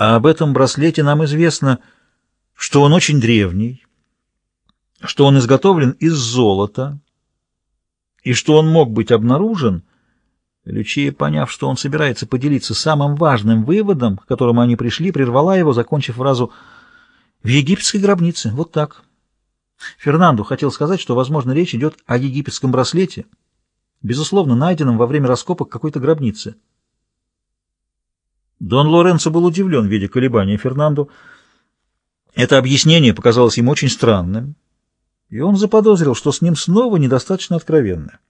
А об этом браслете нам известно, что он очень древний, что он изготовлен из золота, и что он мог быть обнаружен, Лючия, поняв, что он собирается поделиться самым важным выводом, к которому они пришли, прервала его, закончив фразу «в египетской гробнице». Вот так. Фернандо хотел сказать, что, возможно, речь идет о египетском браслете, безусловно, найденном во время раскопок какой-то гробницы. Дон Лоренцо был удивлен, видя колебания Фернандо. Это объяснение показалось ему очень странным, и он заподозрил, что с ним снова недостаточно откровенно.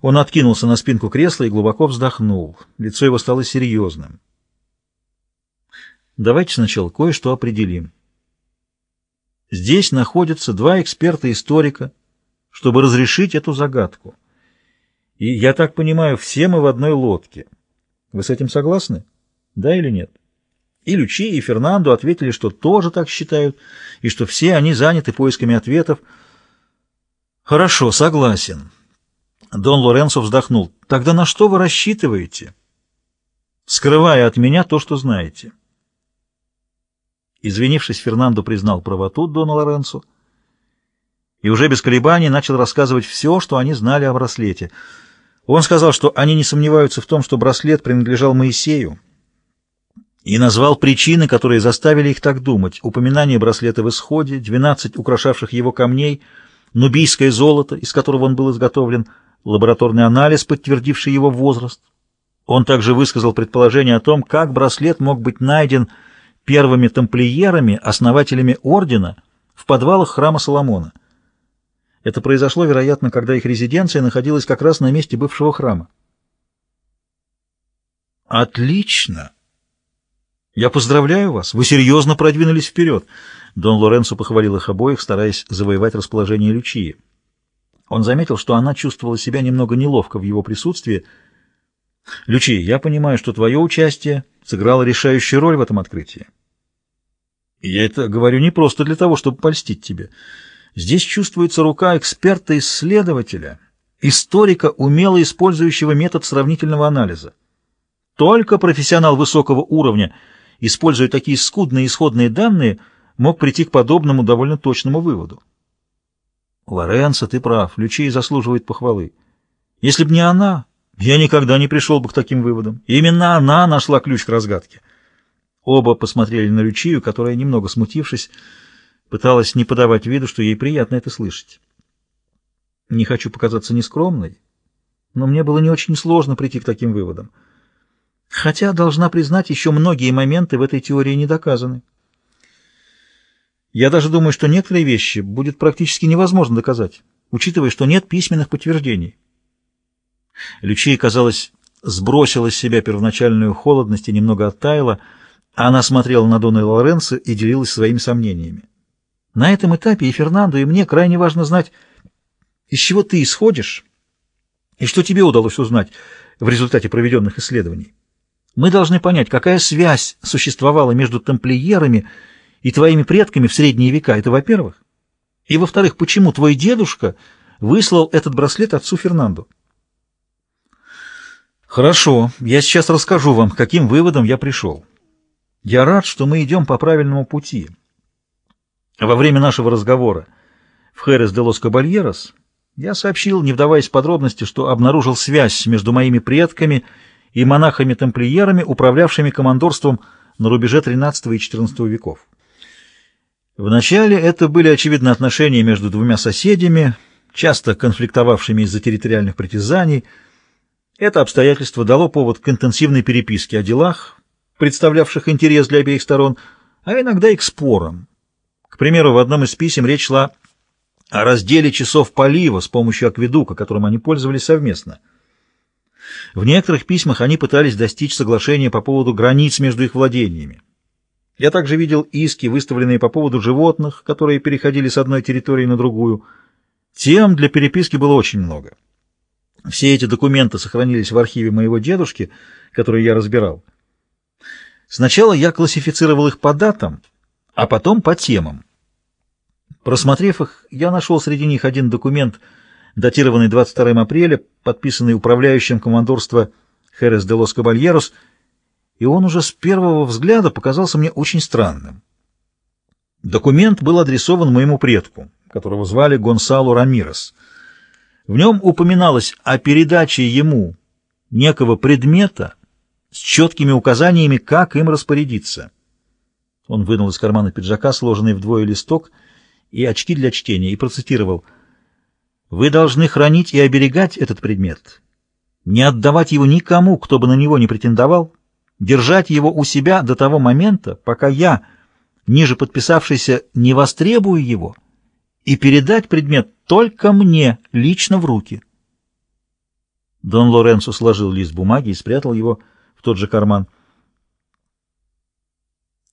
Он откинулся на спинку кресла и глубоко вздохнул. Лицо его стало серьезным. Давайте сначала кое-что определим. Здесь находятся два эксперта-историка, чтобы разрешить эту загадку. И, я так понимаю, все мы в одной лодке. Вы с этим согласны? Да или нет? И Лючи, и Фернандо ответили, что тоже так считают, и что все они заняты поисками ответов. Хорошо, согласен. Дон Лоренцо вздохнул. Тогда на что вы рассчитываете, скрывая от меня то, что знаете? Извинившись, Фернандо признал правоту Дона Лоренцо и уже без колебаний начал рассказывать все, что они знали о браслете. Он сказал, что они не сомневаются в том, что браслет принадлежал Моисею, и назвал причины, которые заставили их так думать. Упоминание браслета в исходе, 12 украшавших его камней, нубийское золото, из которого он был изготовлен, лабораторный анализ, подтвердивший его возраст. Он также высказал предположение о том, как браслет мог быть найден первыми тамплиерами, основателями ордена, в подвалах храма Соломона. Это произошло, вероятно, когда их резиденция находилась как раз на месте бывшего храма. «Отлично!» «Я поздравляю вас! Вы серьезно продвинулись вперед!» Дон Лоренцо похвалил их обоих, стараясь завоевать расположение Лючии. Он заметил, что она чувствовала себя немного неловко в его присутствии. «Лючия, я понимаю, что твое участие сыграло решающую роль в этом открытии. Я это говорю не просто для того, чтобы польстить тебе. Здесь чувствуется рука эксперта-исследователя, историка, умело использующего метод сравнительного анализа. Только профессионал высокого уровня — используя такие скудные исходные данные, мог прийти к подобному довольно точному выводу. Лоренцо, ты прав, Лючей заслуживает похвалы. Если б не она, я никогда не пришел бы к таким выводам. именно она нашла ключ к разгадке. Оба посмотрели на Лючию, которая, немного смутившись, пыталась не подавать виду, что ей приятно это слышать. Не хочу показаться нескромной, но мне было не очень сложно прийти к таким выводам. Хотя, должна признать, еще многие моменты в этой теории не доказаны. Я даже думаю, что некоторые вещи будет практически невозможно доказать, учитывая, что нет письменных подтверждений. Лючия, казалось, сбросила с себя первоначальную холодность и немного оттаяла, а она смотрела на Дона Лоренцо и делилась своими сомнениями. На этом этапе и Фернандо, и мне крайне важно знать, из чего ты исходишь и что тебе удалось узнать в результате проведенных исследований. Мы должны понять, какая связь существовала между тамплиерами и твоими предками в средние века. Это во-первых. И во-вторых, почему твой дедушка выслал этот браслет отцу Фернанду? Хорошо, я сейчас расскажу вам, к каким выводам я пришел. Я рад, что мы идем по правильному пути. Во время нашего разговора в Херес де лос Кабальерос я сообщил, не вдаваясь в подробности, что обнаружил связь между моими предками и монахами-тамплиерами, управлявшими командорством на рубеже XIII и XIV веков. Вначале это были, очевидно, отношения между двумя соседями, часто конфликтовавшими из-за территориальных притязаний. Это обстоятельство дало повод к интенсивной переписке о делах, представлявших интерес для обеих сторон, а иногда и к спорам. К примеру, в одном из писем речь шла о разделе часов полива с помощью акведука, которым они пользовались совместно – в некоторых письмах они пытались достичь соглашения по поводу границ между их владениями. Я также видел иски, выставленные по поводу животных, которые переходили с одной территории на другую. Тем для переписки было очень много. Все эти документы сохранились в архиве моего дедушки, который я разбирал. Сначала я классифицировал их по датам, а потом по темам. Просмотрев их, я нашел среди них один документ — датированный 22 апреля, подписанный управляющим командорства Херес де лос Кабальерос, и он уже с первого взгляда показался мне очень странным. Документ был адресован моему предку, которого звали Гонсало Рамирес. В нем упоминалось о передаче ему некого предмета с четкими указаниями, как им распорядиться. Он вынул из кармана пиджака сложенный вдвое листок и очки для чтения и процитировал «Вы должны хранить и оберегать этот предмет, не отдавать его никому, кто бы на него не претендовал, держать его у себя до того момента, пока я, ниже подписавшийся, не востребую его, и передать предмет только мне, лично в руки». Дон Лоренцо сложил лист бумаги и спрятал его в тот же карман.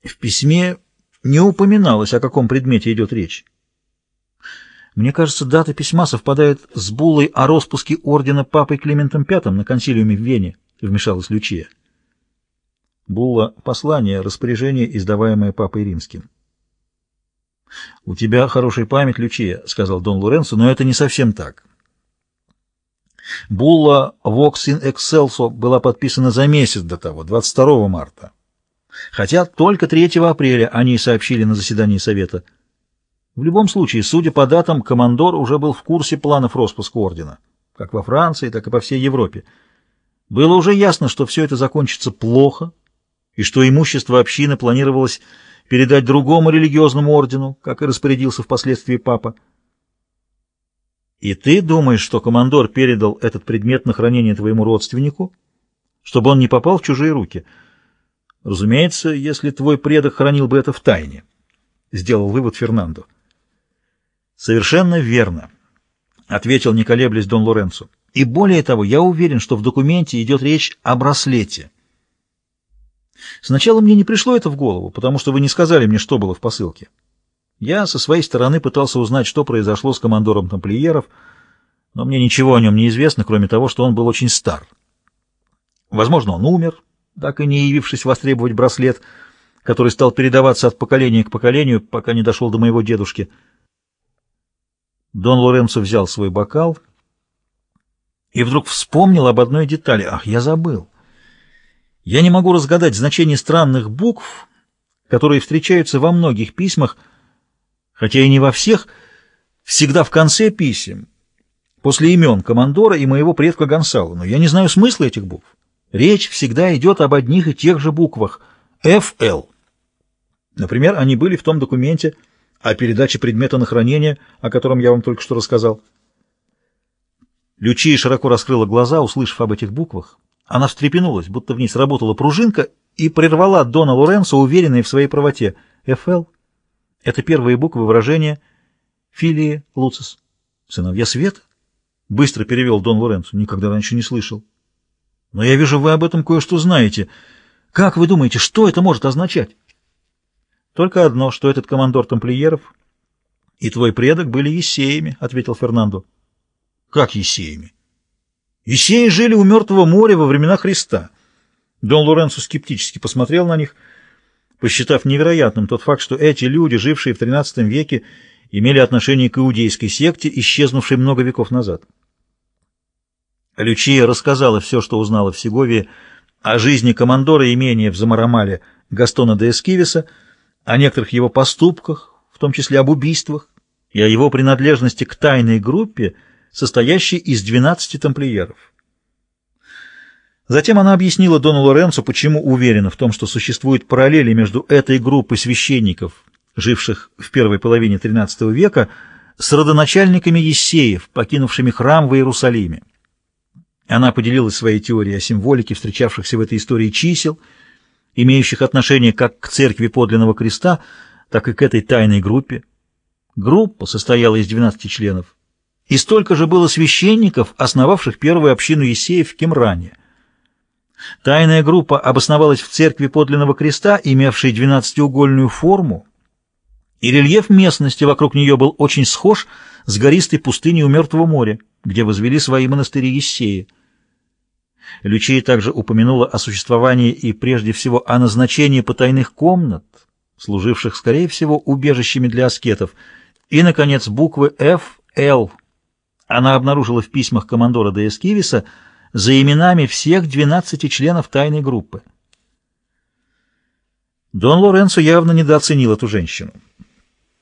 В письме не упоминалось, о каком предмете идет речь. Мне кажется, дата письма совпадает с буллой о распуске ордена папой Климентом V на консилиуме в Вене, вмешалась Лючия. Булла — послание, распоряжение, издаваемое папой римским. «У тебя хорошая память, Лючия», — сказал Дон Лоренцо, — «но это не совсем так. Булла «Vox in Excelso» была подписана за месяц до того, 22 марта. Хотя только 3 апреля они сообщили на заседании Совета. В любом случае, судя по датам, командор уже был в курсе планов распуска ордена, как во Франции, так и по всей Европе. Было уже ясно, что все это закончится плохо, и что имущество общины планировалось передать другому религиозному ордену, как и распорядился впоследствии папа. И ты думаешь, что командор передал этот предмет на хранение твоему родственнику, чтобы он не попал в чужие руки? Разумеется, если твой предок хранил бы это в тайне, — сделал вывод Фернандо. Совершенно верно, — ответил, не колеблясь, Дон Лоренцо. И более того, я уверен, что в документе идет речь о браслете. Сначала мне не пришло это в голову, потому что вы не сказали мне, что было в посылке. Я со своей стороны пытался узнать, что произошло с командором тамплиеров, но мне ничего о нем не известно, кроме того, что он был очень стар. Возможно, он умер, так и не явившись востребовать браслет, который стал передаваться от поколения к поколению, пока не дошел до моего дедушки. Дон Лоренцо взял свой бокал и вдруг вспомнил об одной детали. Ах, я забыл. Я не могу разгадать значение странных букв, которые встречаются во многих письмах, хотя и не во всех, всегда в конце писем, после имен командора и моего предка Гонсала, но я не знаю смысла этих букв. Речь всегда идет об одних и тех же буквах «ФЛ». Например, они были в том документе о передаче предмета на хранение, о котором я вам только что рассказал. Лючия широко раскрыла глаза, услышав об этих буквах. Она встрепенулась, будто в ней сработала пружинка, и прервала Дона Лоренцо, уверенной в своей правоте. «ФЛ» — это первые буквы выражения «филии луцис» — «сыновья света». Быстро перевел Дон Лоренцо, никогда раньше не слышал. Но я вижу, вы об этом кое-что знаете. Как вы думаете, что это может означать? Только одно, что этот командор тамплиеров и твой предок были есеями, — ответил Фернандо. Как есеями? Есеи жили у Мертвого моря во времена Христа. Дон Лоренцо скептически посмотрел на них, посчитав невероятным тот факт, что эти люди, жившие в XIII веке, имели отношение к иудейской секте, исчезнувшей много веков назад. Лючия рассказала все, что узнала в Сеговии, о жизни командора имения в Замарамале Гастона де Эскивиса, о некоторых его поступках, в том числе об убийствах, и о его принадлежности к тайной группе, состоящей из 12 тамплиеров. Затем она объяснила Дону Лоренцо, почему уверена в том, что существуют параллели между этой группой священников, живших в первой половине XIII века, с родоначальниками Ессеев, покинувшими храм в Иерусалиме. Она поделилась своей теорией о символике встречавшихся в этой истории чисел, имеющих отношение как к церкви подлинного креста, так и к этой тайной группе. Группа состояла из 12 членов, и столько же было священников, основавших первую общину Есеев в Кемране. Тайная группа обосновалась в церкви подлинного креста, имевшей двенадцатиугольную форму, и рельеф местности вокруг нее был очень схож с гористой пустыней у Мертвого моря, где возвели свои монастыри Ессеи. Лючия также упомянула о существовании и прежде всего о назначении потайных комнат, служивших, скорее всего, убежищами для аскетов, и, наконец, буквы F, L. Она обнаружила в письмах командора де Эскивиса за именами всех 12 членов тайной группы. Дон Лоренцо явно недооценил эту женщину.